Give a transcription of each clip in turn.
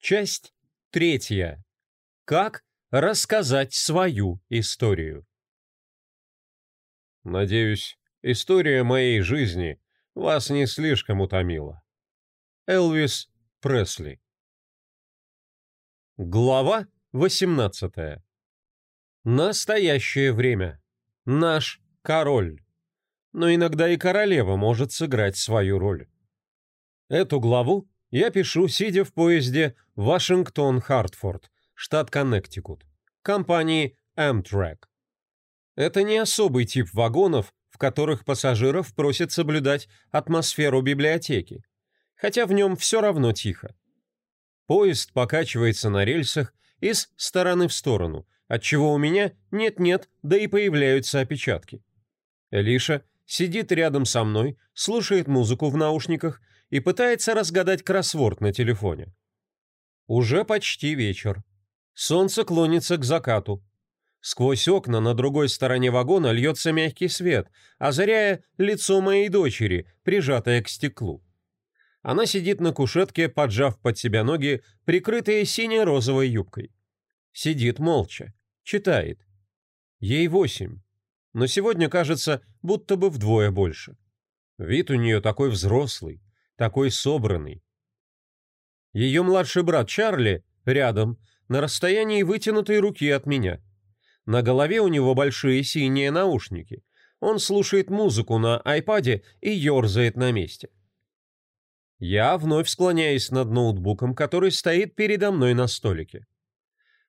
Часть третья. Как рассказать свою историю. Надеюсь, история моей жизни вас не слишком утомила. Элвис Пресли. Глава 18. Настоящее время. Наш король. Но иногда и королева может сыграть свою роль. Эту главу я пишу, сидя в поезде Вашингтон-Хартфорд, штат Коннектикут, компании Amtrak. Это не особый тип вагонов, в которых пассажиров просят соблюдать атмосферу библиотеки, хотя в нем все равно тихо. Поезд покачивается на рельсах из стороны в сторону, отчего у меня нет-нет, да и появляются опечатки. Элиша сидит рядом со мной, слушает музыку в наушниках и пытается разгадать кроссворд на телефоне. Уже почти вечер. Солнце клонится к закату. Сквозь окна на другой стороне вагона льется мягкий свет, озаряя лицо моей дочери, прижатое к стеклу. Она сидит на кушетке, поджав под себя ноги, прикрытые сине-розовой юбкой. Сидит молча, читает. Ей восемь, но сегодня кажется, будто бы вдвое больше. Вид у нее такой взрослый, такой собранный. Ее младший брат Чарли рядом, на расстоянии вытянутой руки от меня. На голове у него большие синие наушники. Он слушает музыку на айпаде и ерзает на месте. Я вновь склоняюсь над ноутбуком, который стоит передо мной на столике.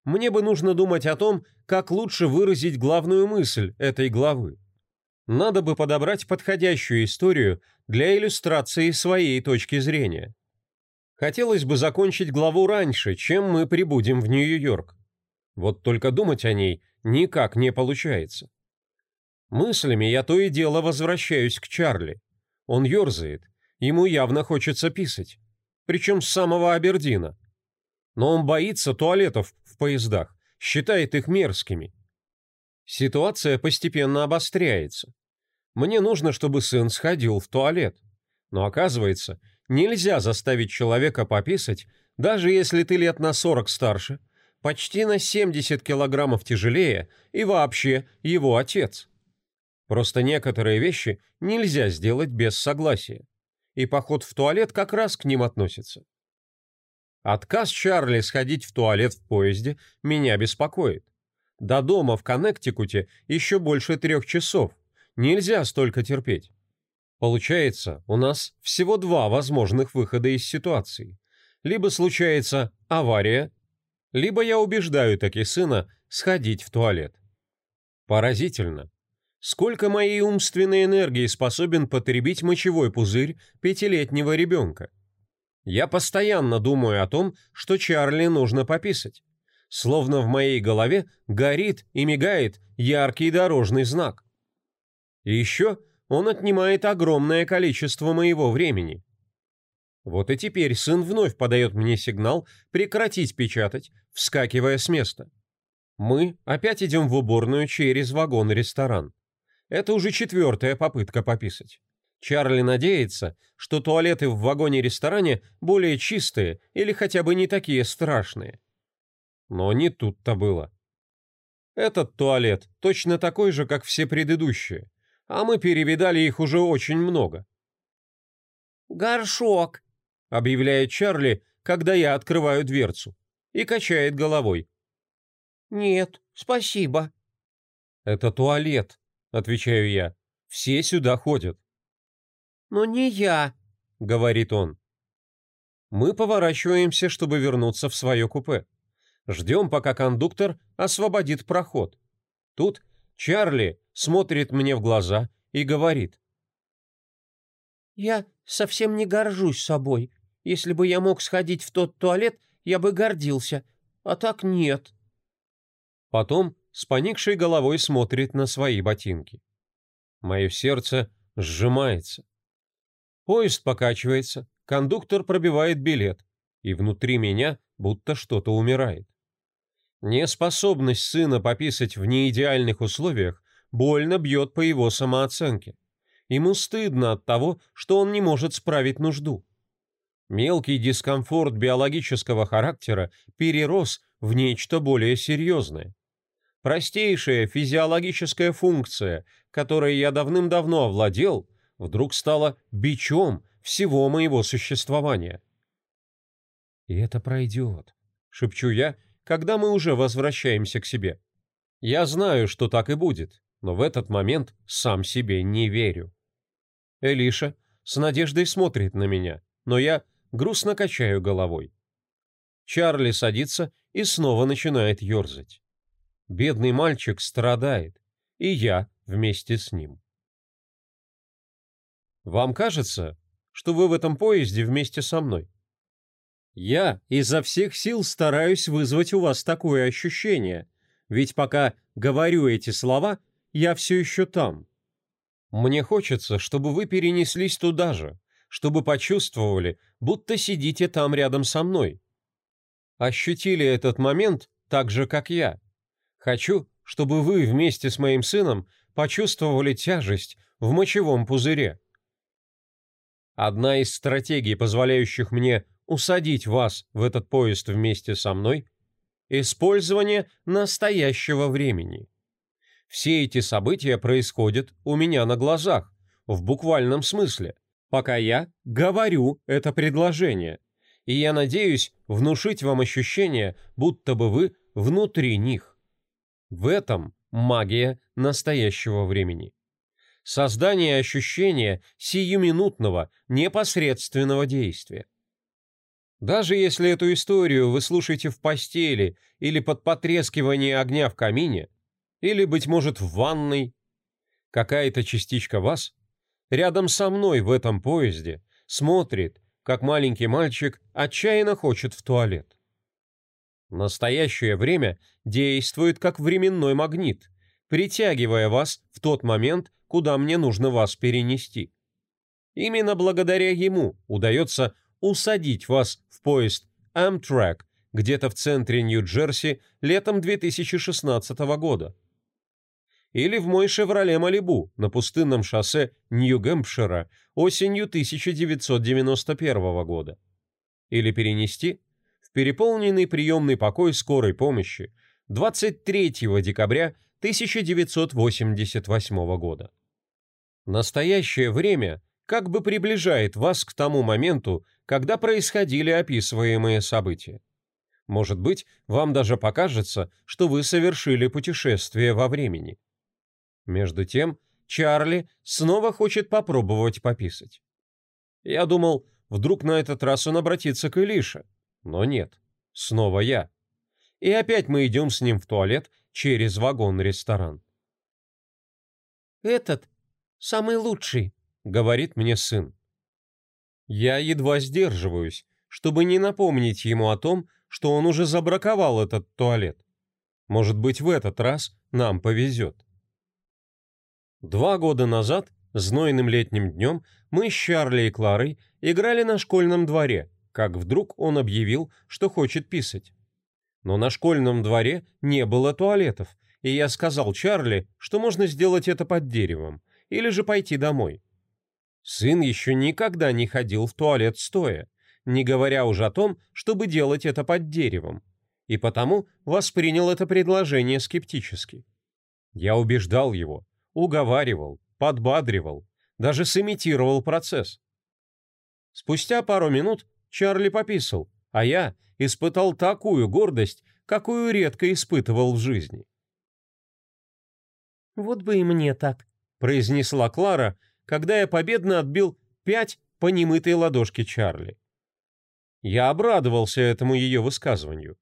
Мне бы нужно думать о том, как лучше выразить главную мысль этой главы. Надо бы подобрать подходящую историю для иллюстрации своей точки зрения. Хотелось бы закончить главу раньше, чем мы прибудем в Нью-Йорк. Вот только думать о ней никак не получается. Мыслями я то и дело возвращаюсь к Чарли. Он ерзает, ему явно хочется писать. Причем с самого Абердина. Но он боится туалетов в поездах, считает их мерзкими. Ситуация постепенно обостряется. Мне нужно, чтобы сын сходил в туалет. Но оказывается, нельзя заставить человека пописать, даже если ты лет на 40 старше, почти на 70 килограммов тяжелее и вообще его отец. Просто некоторые вещи нельзя сделать без согласия. И поход в туалет как раз к ним относится. Отказ Чарли сходить в туалет в поезде меня беспокоит. До дома в Коннектикуте еще больше трех часов, Нельзя столько терпеть. Получается, у нас всего два возможных выхода из ситуации. Либо случается авария, либо я убеждаю таки сына сходить в туалет. Поразительно. Сколько моей умственной энергии способен потребить мочевой пузырь пятилетнего ребенка? Я постоянно думаю о том, что Чарли нужно пописать. Словно в моей голове горит и мигает яркий дорожный знак. И еще он отнимает огромное количество моего времени. Вот и теперь сын вновь подает мне сигнал прекратить печатать, вскакивая с места. Мы опять идем в уборную через вагон-ресторан. Это уже четвертая попытка пописать. Чарли надеется, что туалеты в вагоне-ресторане более чистые или хотя бы не такие страшные. Но не тут-то было. Этот туалет точно такой же, как все предыдущие, а мы перевидали их уже очень много. «Горшок», — объявляет Чарли, когда я открываю дверцу, и качает головой. «Нет, спасибо». «Это туалет», — отвечаю я. «Все сюда ходят». «Но не я», — говорит он. Мы поворачиваемся, чтобы вернуться в свое купе. Ждем, пока кондуктор освободит проход. Тут Чарли смотрит мне в глаза и говорит. «Я совсем не горжусь собой. Если бы я мог сходить в тот туалет, я бы гордился, а так нет». Потом с поникшей головой смотрит на свои ботинки. Мое сердце сжимается. Поезд покачивается, кондуктор пробивает билет, и внутри меня будто что-то умирает. Неспособность сына пописать в неидеальных условиях больно бьет по его самооценке. Ему стыдно от того, что он не может справить нужду. Мелкий дискомфорт биологического характера перерос в нечто более серьезное. Простейшая физиологическая функция, которой я давным-давно овладел, вдруг стала бичом всего моего существования. «И это пройдет», — шепчу я, когда мы уже возвращаемся к себе. Я знаю, что так и будет, но в этот момент сам себе не верю. Элиша с надеждой смотрит на меня, но я грустно качаю головой. Чарли садится и снова начинает ерзать. Бедный мальчик страдает, и я вместе с ним. Вам кажется, что вы в этом поезде вместе со мной? Я изо всех сил стараюсь вызвать у вас такое ощущение, ведь пока говорю эти слова, я все еще там. Мне хочется, чтобы вы перенеслись туда же, чтобы почувствовали, будто сидите там рядом со мной. Ощутили этот момент так же, как я. Хочу, чтобы вы вместе с моим сыном почувствовали тяжесть в мочевом пузыре. Одна из стратегий, позволяющих мне усадить вас в этот поезд вместе со мной – использование настоящего времени. Все эти события происходят у меня на глазах, в буквальном смысле, пока я говорю это предложение, и я надеюсь внушить вам ощущение, будто бы вы внутри них. В этом магия настоящего времени. Создание ощущения сиюминутного, непосредственного действия. Даже если эту историю вы слушаете в постели или под потрескивание огня в камине, или, быть может, в ванной, какая-то частичка вас рядом со мной в этом поезде смотрит, как маленький мальчик отчаянно хочет в туалет. Настоящее время действует как временной магнит, притягивая вас в тот момент, куда мне нужно вас перенести. Именно благодаря ему удается усадить вас в поезд Amtrak где-то в центре Нью-Джерси летом 2016 года. Или в мой «Шевроле Малибу» на пустынном шоссе Нью-Гэмпшира осенью 1991 года. Или перенести в переполненный приемный покой скорой помощи 23 декабря 1988 года. Настоящее время как бы приближает вас к тому моменту, когда происходили описываемые события. Может быть, вам даже покажется, что вы совершили путешествие во времени. Между тем, Чарли снова хочет попробовать пописать. Я думал, вдруг на этот раз он обратится к Илише, но нет, снова я. И опять мы идем с ним в туалет через вагон-ресторан. «Этот самый лучший», — говорит мне сын. Я едва сдерживаюсь, чтобы не напомнить ему о том, что он уже забраковал этот туалет. Может быть, в этот раз нам повезет. Два года назад, знойным летним днем, мы с Чарли и Кларой играли на школьном дворе, как вдруг он объявил, что хочет писать. Но на школьном дворе не было туалетов, и я сказал Чарли, что можно сделать это под деревом, или же пойти домой. Сын еще никогда не ходил в туалет стоя, не говоря уже о том, чтобы делать это под деревом, и потому воспринял это предложение скептически. Я убеждал его, уговаривал, подбадривал, даже сымитировал процесс. Спустя пару минут Чарли пописал, а я испытал такую гордость, какую редко испытывал в жизни. «Вот бы и мне так», — произнесла Клара, когда я победно отбил пять по немытой ладошке Чарли. Я обрадовался этому ее высказыванию.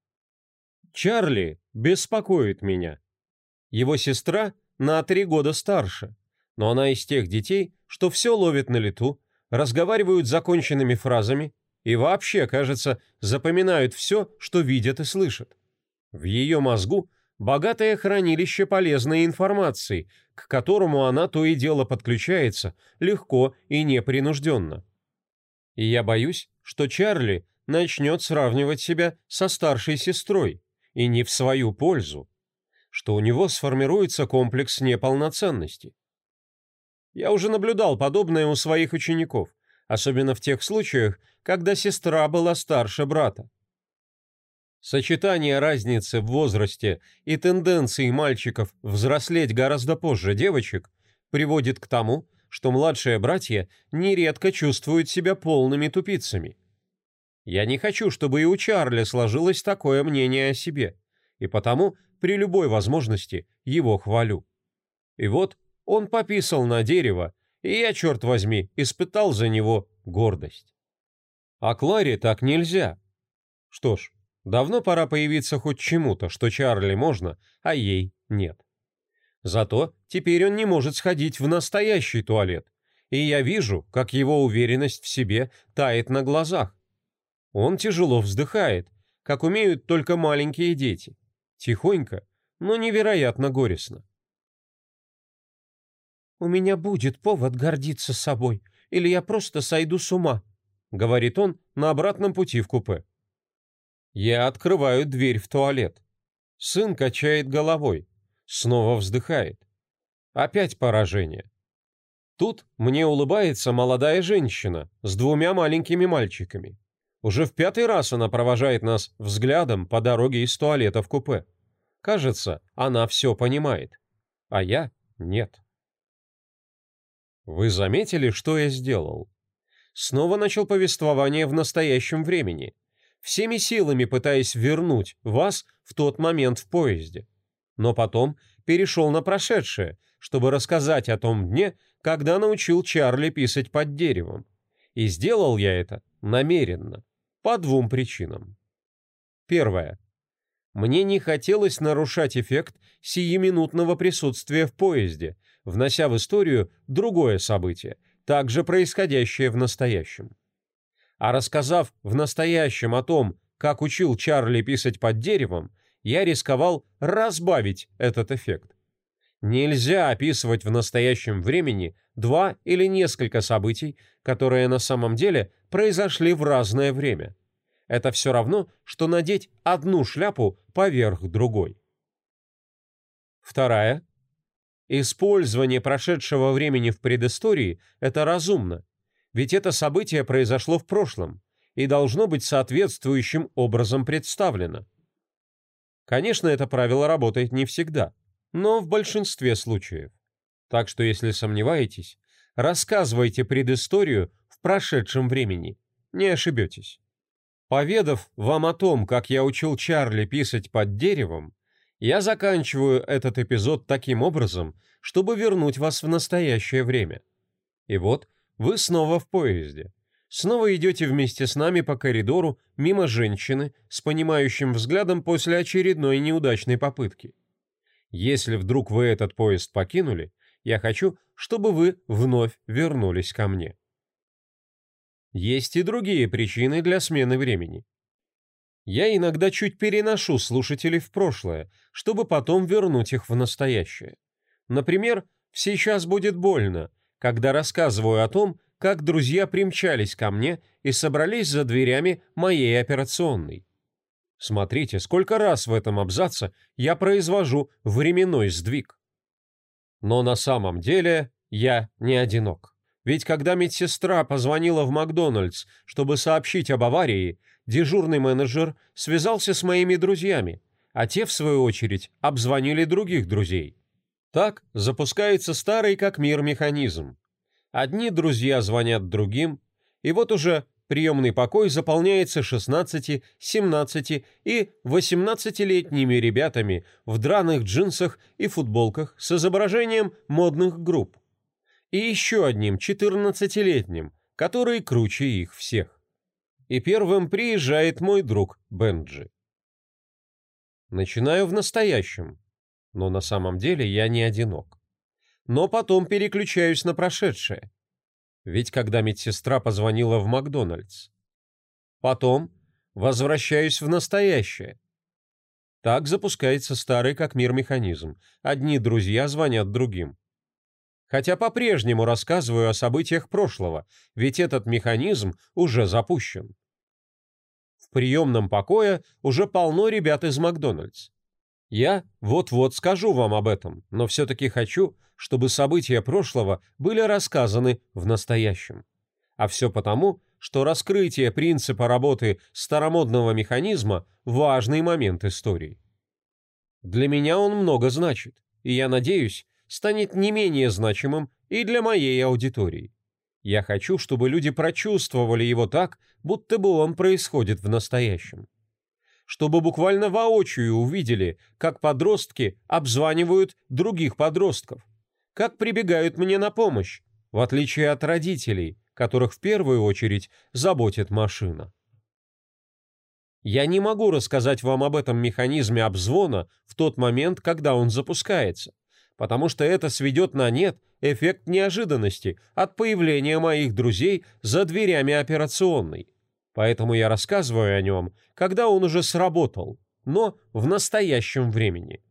Чарли беспокоит меня. Его сестра на три года старше, но она из тех детей, что все ловит на лету, разговаривают законченными фразами и вообще, кажется, запоминают все, что видят и слышат. В ее мозгу богатое хранилище полезной информации, к которому она то и дело подключается, легко и непринужденно. И я боюсь, что Чарли начнет сравнивать себя со старшей сестрой, и не в свою пользу, что у него сформируется комплекс неполноценности. Я уже наблюдал подобное у своих учеников, особенно в тех случаях, когда сестра была старше брата. Сочетание разницы в возрасте и тенденции мальчиков взрослеть гораздо позже девочек приводит к тому, что младшие братья нередко чувствуют себя полными тупицами. Я не хочу, чтобы и у Чарли сложилось такое мнение о себе, и потому при любой возможности его хвалю. И вот он пописал на дерево, и я, черт возьми, испытал за него гордость. А Кларе так нельзя. Что ж, давно пора появиться хоть чему-то, что Чарли можно, а ей нет. Зато теперь он не может сходить в настоящий туалет, и я вижу, как его уверенность в себе тает на глазах. Он тяжело вздыхает, как умеют только маленькие дети. Тихонько, но невероятно горестно. «У меня будет повод гордиться собой, или я просто сойду с ума», — говорит он на обратном пути в купе. Я открываю дверь в туалет. Сын качает головой, снова вздыхает. Опять поражение. Тут мне улыбается молодая женщина с двумя маленькими мальчиками. Уже в пятый раз она провожает нас взглядом по дороге из туалета в купе. Кажется, она все понимает, а я нет. Вы заметили, что я сделал? Снова начал повествование в настоящем времени, всеми силами пытаясь вернуть вас в тот момент в поезде. Но потом перешел на прошедшее, чтобы рассказать о том дне, когда научил Чарли писать под деревом. И сделал я это намеренно, по двум причинам. Первое. Мне не хотелось нарушать эффект сиюминутного присутствия в поезде, внося в историю другое событие, также происходящее в настоящем. А рассказав в настоящем о том, как учил Чарли писать под деревом, я рисковал разбавить этот эффект. Нельзя описывать в настоящем времени два или несколько событий, которые на самом деле произошли в разное время. Это все равно, что надеть одну шляпу поверх другой. Вторая Использование прошедшего времени в предыстории – это разумно, ведь это событие произошло в прошлом и должно быть соответствующим образом представлено. Конечно, это правило работает не всегда, но в большинстве случаев. Так что если сомневаетесь, рассказывайте предысторию в прошедшем времени, не ошибетесь. Поведав вам о том, как я учил Чарли писать под деревом, я заканчиваю этот эпизод таким образом, чтобы вернуть вас в настоящее время. И вот вы снова в поезде. Снова идете вместе с нами по коридору мимо женщины с понимающим взглядом после очередной неудачной попытки. Если вдруг вы этот поезд покинули, я хочу, чтобы вы вновь вернулись ко мне. Есть и другие причины для смены времени. Я иногда чуть переношу слушателей в прошлое, чтобы потом вернуть их в настоящее. Например, «Сейчас будет больно», когда рассказываю о том, как друзья примчались ко мне и собрались за дверями моей операционной. Смотрите, сколько раз в этом абзаце я произвожу временной сдвиг. Но на самом деле я не одинок. Ведь когда медсестра позвонила в Макдональдс, чтобы сообщить об аварии, дежурный менеджер связался с моими друзьями, а те, в свою очередь, обзвонили других друзей. Так запускается старый как мир механизм. Одни друзья звонят другим, и вот уже приемный покой заполняется 16, 17 и 18-летними ребятами в драных джинсах и футболках с изображением модных групп. И еще одним 14-летним, который круче их всех и первым приезжает мой друг Бенджи. Начинаю в настоящем, но на самом деле я не одинок. Но потом переключаюсь на прошедшее. Ведь когда медсестра позвонила в Макдональдс. Потом возвращаюсь в настоящее. Так запускается старый как мир механизм. Одни друзья звонят другим. Хотя по-прежнему рассказываю о событиях прошлого, ведь этот механизм уже запущен. В приемном покое уже полно ребят из Макдональдс. Я вот-вот скажу вам об этом, но все-таки хочу, чтобы события прошлого были рассказаны в настоящем. А все потому, что раскрытие принципа работы старомодного механизма – важный момент истории. Для меня он много значит, и я надеюсь, станет не менее значимым и для моей аудитории. Я хочу, чтобы люди прочувствовали его так, будто бы он происходит в настоящем. Чтобы буквально воочию увидели, как подростки обзванивают других подростков, как прибегают мне на помощь, в отличие от родителей, которых в первую очередь заботит машина. Я не могу рассказать вам об этом механизме обзвона в тот момент, когда он запускается, потому что это сведет на нет эффект неожиданности от появления моих друзей за дверями операционной. Поэтому я рассказываю о нем, когда он уже сработал, но в настоящем времени.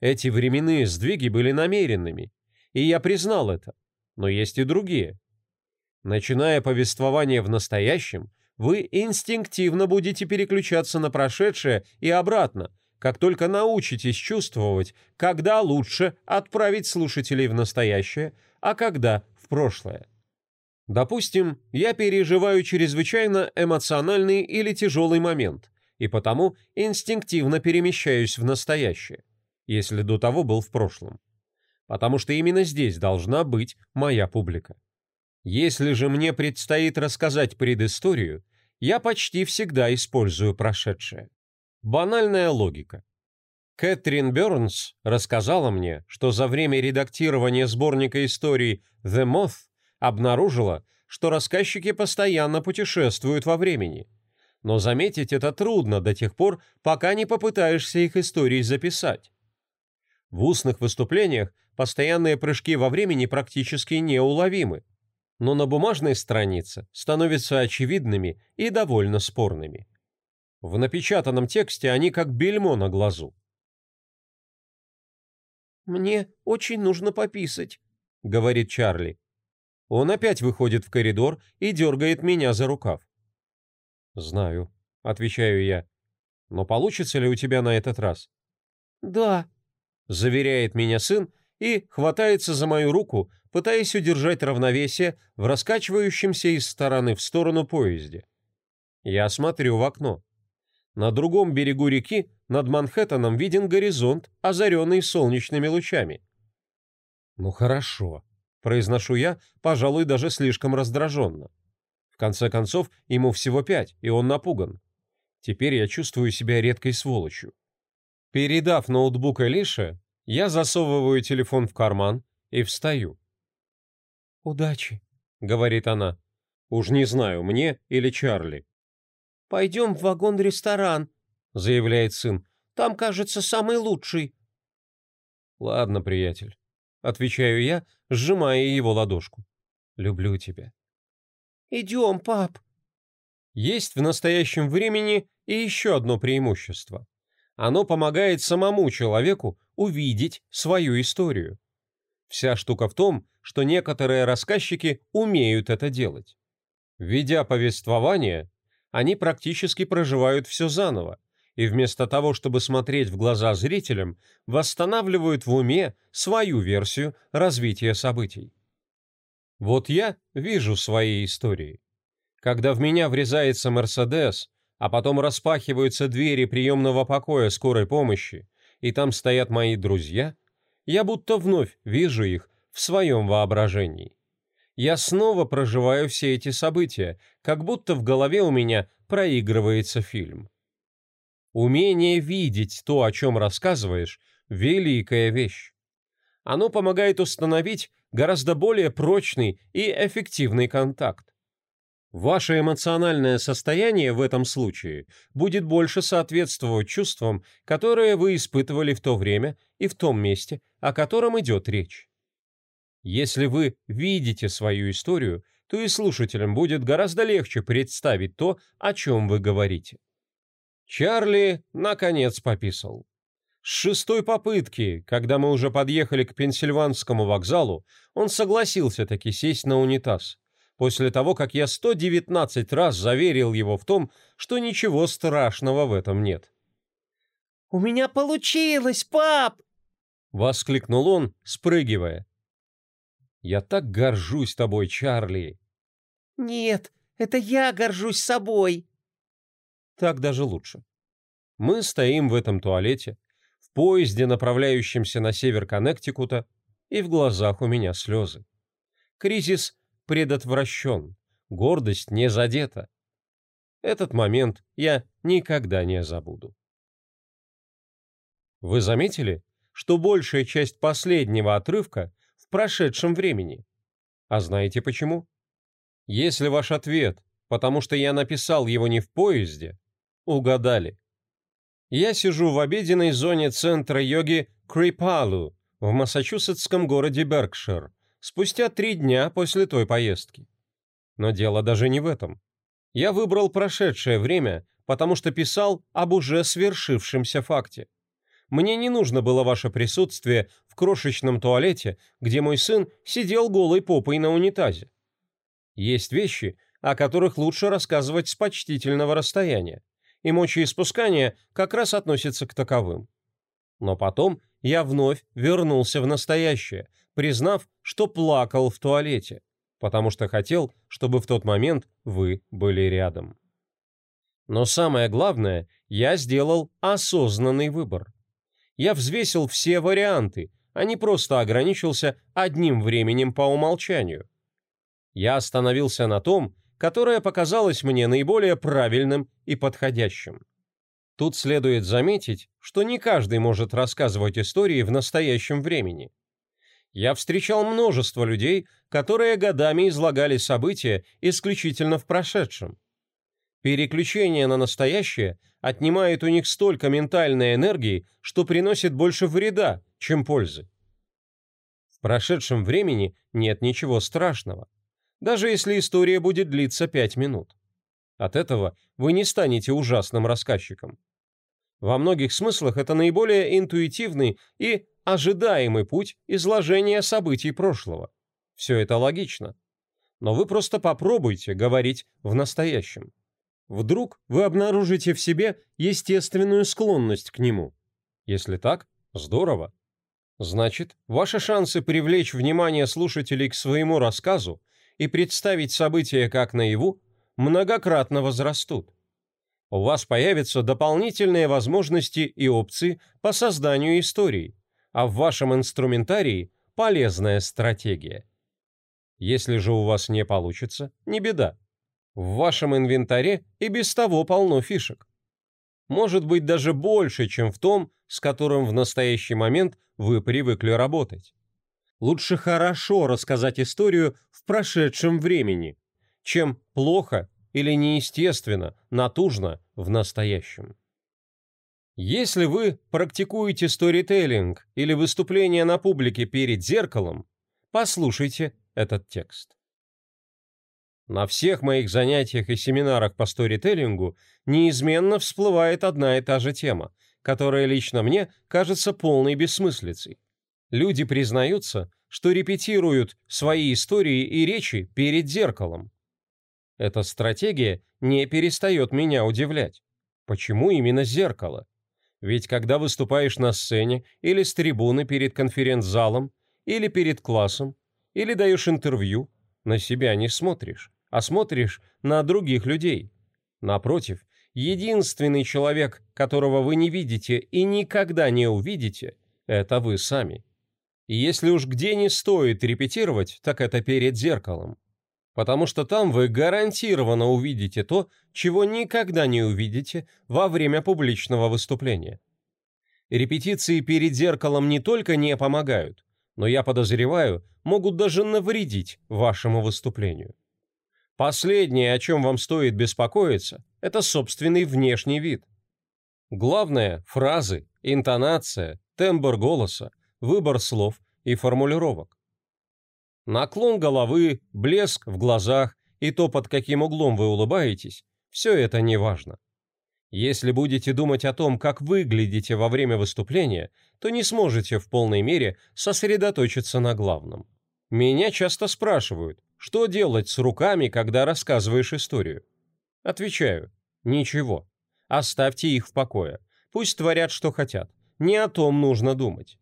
Эти временные сдвиги были намеренными, и я признал это, но есть и другие. Начиная повествование в настоящем, вы инстинктивно будете переключаться на прошедшее и обратно, как только научитесь чувствовать, когда лучше отправить слушателей в настоящее, а когда в прошлое. Допустим, я переживаю чрезвычайно эмоциональный или тяжелый момент, и потому инстинктивно перемещаюсь в настоящее, если до того был в прошлом. Потому что именно здесь должна быть моя публика. Если же мне предстоит рассказать предысторию, я почти всегда использую прошедшее. Банальная логика. Кэтрин Бёрнс рассказала мне, что за время редактирования сборника историй «The Moth» обнаружила, что рассказчики постоянно путешествуют во времени. Но заметить это трудно до тех пор, пока не попытаешься их истории записать. В устных выступлениях постоянные прыжки во времени практически неуловимы, но на бумажной странице становятся очевидными и довольно спорными. В напечатанном тексте они как бельмо на глазу. «Мне очень нужно пописать», — говорит Чарли. Он опять выходит в коридор и дергает меня за рукав. «Знаю», — отвечаю я. «Но получится ли у тебя на этот раз?» «Да», — заверяет меня сын и хватается за мою руку, пытаясь удержать равновесие в раскачивающемся из стороны в сторону поезде. Я смотрю в окно. На другом берегу реки над Манхэттеном виден горизонт, озаренный солнечными лучами. «Ну хорошо», — произношу я, пожалуй, даже слишком раздраженно. В конце концов, ему всего пять, и он напуган. Теперь я чувствую себя редкой сволочью. Передав ноутбук Элише, я засовываю телефон в карман и встаю. «Удачи», — говорит она. «Уж не знаю, мне или Чарли». «Пойдем в вагон-ресторан», — заявляет сын. «Там, кажется, самый лучший». «Ладно, приятель», — отвечаю я, сжимая его ладошку. «Люблю тебя». «Идем, пап». Есть в настоящем времени и еще одно преимущество. Оно помогает самому человеку увидеть свою историю. Вся штука в том, что некоторые рассказчики умеют это делать. Ведя повествование, они практически проживают все заново, и вместо того, чтобы смотреть в глаза зрителям, восстанавливают в уме свою версию развития событий. Вот я вижу свои истории. Когда в меня врезается Мерседес, а потом распахиваются двери приемного покоя скорой помощи, и там стоят мои друзья, я будто вновь вижу их в своем воображении я снова проживаю все эти события, как будто в голове у меня проигрывается фильм. Умение видеть то, о чем рассказываешь, великая вещь. Оно помогает установить гораздо более прочный и эффективный контакт. Ваше эмоциональное состояние в этом случае будет больше соответствовать чувствам, которые вы испытывали в то время и в том месте, о котором идет речь. Если вы видите свою историю, то и слушателям будет гораздо легче представить то, о чем вы говорите. Чарли, наконец, пописал. С шестой попытки, когда мы уже подъехали к Пенсильванскому вокзалу, он согласился таки сесть на унитаз, после того, как я 119 раз заверил его в том, что ничего страшного в этом нет. «У меня получилось, пап!» — воскликнул он, спрыгивая. «Я так горжусь тобой, Чарли!» «Нет, это я горжусь собой!» Так даже лучше. Мы стоим в этом туалете, в поезде, направляющемся на север Коннектикута, и в глазах у меня слезы. Кризис предотвращен, гордость не задета. Этот момент я никогда не забуду. Вы заметили, что большая часть последнего отрывка в прошедшем времени? А знаете почему? Если ваш ответ «потому что я написал его не в поезде», угадали. Я сижу в обеденной зоне центра йоги Крипалу в массачусетском городе Беркшир спустя три дня после той поездки. Но дело даже не в этом. Я выбрал прошедшее время, потому что писал об уже свершившемся факте. Мне не нужно было ваше присутствие в крошечном туалете, где мой сын сидел голой попой на унитазе. Есть вещи, о которых лучше рассказывать с почтительного расстояния и мочеиспускание как раз относится к таковым. Но потом я вновь вернулся в настоящее, признав, что плакал в туалете, потому что хотел, чтобы в тот момент вы были рядом. Но самое главное, я сделал осознанный выбор. Я взвесил все варианты, а не просто ограничился одним временем по умолчанию. Я остановился на том, которое показалось мне наиболее правильным и подходящим. Тут следует заметить, что не каждый может рассказывать истории в настоящем времени. Я встречал множество людей, которые годами излагали события исключительно в прошедшем. Переключение на настоящее отнимает у них столько ментальной энергии, что приносит больше вреда, чем пользы. В прошедшем времени нет ничего страшного даже если история будет длиться пять минут. От этого вы не станете ужасным рассказчиком. Во многих смыслах это наиболее интуитивный и ожидаемый путь изложения событий прошлого. Все это логично. Но вы просто попробуйте говорить в настоящем. Вдруг вы обнаружите в себе естественную склонность к нему. Если так, здорово. Значит, ваши шансы привлечь внимание слушателей к своему рассказу и представить события как наяву, многократно возрастут. У вас появятся дополнительные возможности и опции по созданию истории, а в вашем инструментарии полезная стратегия. Если же у вас не получится, не беда. В вашем инвентаре и без того полно фишек. Может быть даже больше, чем в том, с которым в настоящий момент вы привыкли работать лучше хорошо рассказать историю в прошедшем времени, чем плохо или неестественно, натужно в настоящем. Если вы практикуете сторителлинг или выступление на публике перед зеркалом, послушайте этот текст. На всех моих занятиях и семинарах по сторителлингу неизменно всплывает одна и та же тема, которая лично мне кажется полной бессмыслицей. Люди признаются, что репетируют свои истории и речи перед зеркалом. Эта стратегия не перестает меня удивлять. Почему именно зеркало? Ведь когда выступаешь на сцене или с трибуны перед конференц-залом, или перед классом, или даешь интервью, на себя не смотришь, а смотришь на других людей. Напротив, единственный человек, которого вы не видите и никогда не увидите, это вы сами. Если уж где не стоит репетировать, так это перед зеркалом. Потому что там вы гарантированно увидите то, чего никогда не увидите во время публичного выступления. Репетиции перед зеркалом не только не помогают, но я подозреваю, могут даже навредить вашему выступлению. Последнее, о чем вам стоит беспокоиться, это собственный внешний вид. Главное – фразы, интонация, тембр голоса, выбор слов и формулировок. Наклон головы, блеск в глазах и то, под каким углом вы улыбаетесь, все это не важно. Если будете думать о том, как выглядите во время выступления, то не сможете в полной мере сосредоточиться на главном. Меня часто спрашивают, что делать с руками, когда рассказываешь историю. Отвечаю, ничего. Оставьте их в покое. Пусть творят, что хотят. Не о том нужно думать.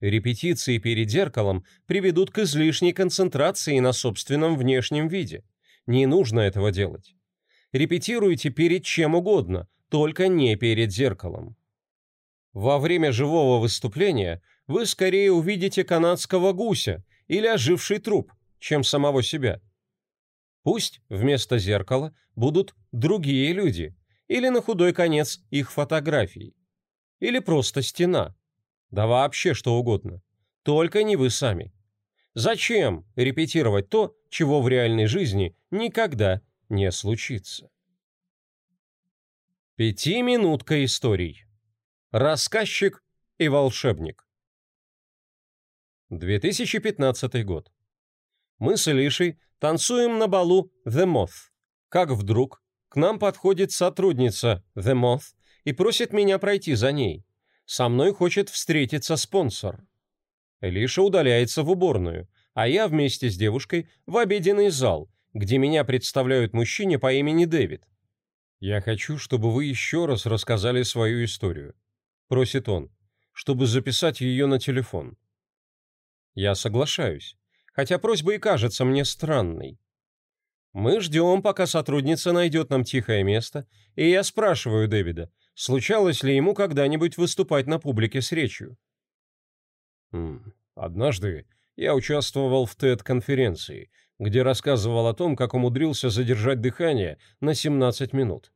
Репетиции перед зеркалом приведут к излишней концентрации на собственном внешнем виде. Не нужно этого делать. Репетируйте перед чем угодно, только не перед зеркалом. Во время живого выступления вы скорее увидите канадского гуся или оживший труп, чем самого себя. Пусть вместо зеркала будут другие люди, или на худой конец их фотографии, или просто стена, да вообще что угодно, только не вы сами. Зачем репетировать то, чего в реальной жизни никогда не случится? Пятиминутка историй. Рассказчик и волшебник. 2015 год. Мы с Илишей танцуем на балу The Moth. Как вдруг к нам подходит сотрудница The Moth и просит меня пройти за ней. Со мной хочет встретиться спонсор. Илиша удаляется в уборную, а я вместе с девушкой в обеденный зал, где меня представляют мужчине по имени Дэвид. «Я хочу, чтобы вы еще раз рассказали свою историю», — просит он, «чтобы записать ее на телефон». Я соглашаюсь, хотя просьба и кажется мне странной. Мы ждем, пока сотрудница найдет нам тихое место, и я спрашиваю Дэвида, случалось ли ему когда-нибудь выступать на публике с речью. «Однажды я участвовал в TED-конференции, где рассказывал о том, как умудрился задержать дыхание на 17 минут.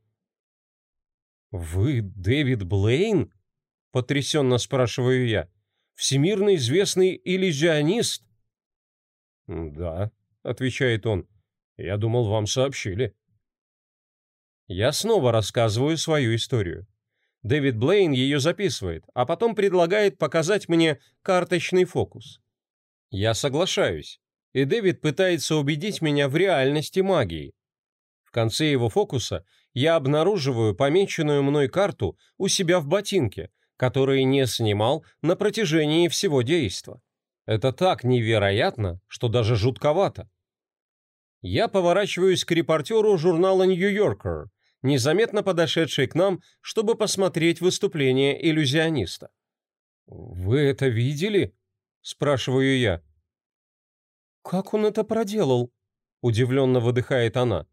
«Вы Дэвид Блейн?» — потрясенно спрашиваю я. «Всемирно известный иллюзионист?» «Да», — отвечает он. «Я думал, вам сообщили». Я снова рассказываю свою историю. Дэвид Блейн ее записывает, а потом предлагает показать мне карточный фокус. Я соглашаюсь и Дэвид пытается убедить меня в реальности магии. В конце его фокуса я обнаруживаю помеченную мной карту у себя в ботинке, который не снимал на протяжении всего действа. Это так невероятно, что даже жутковато. Я поворачиваюсь к репортеру журнала «Нью-Йоркер», незаметно подошедший к нам, чтобы посмотреть выступление иллюзиониста. «Вы это видели?» – спрашиваю я. «Как он это проделал?» – удивленно выдыхает она.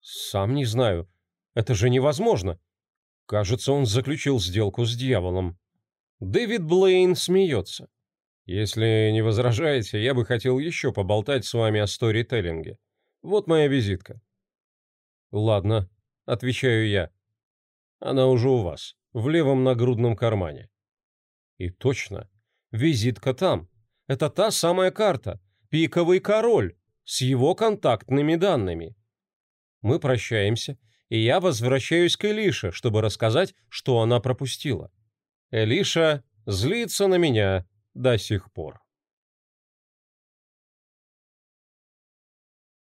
«Сам не знаю. Это же невозможно. Кажется, он заключил сделку с дьяволом». Дэвид Блейн смеется. «Если не возражаете, я бы хотел еще поболтать с вами о сторителлинге. Вот моя визитка». «Ладно», — отвечаю я. «Она уже у вас, в левом нагрудном кармане». И точно, визитка там. Это та самая карта, пиковый король с его контактными данными. Мы прощаемся, и я возвращаюсь к Элише, чтобы рассказать, что она пропустила. Элиша злится на меня до сих пор.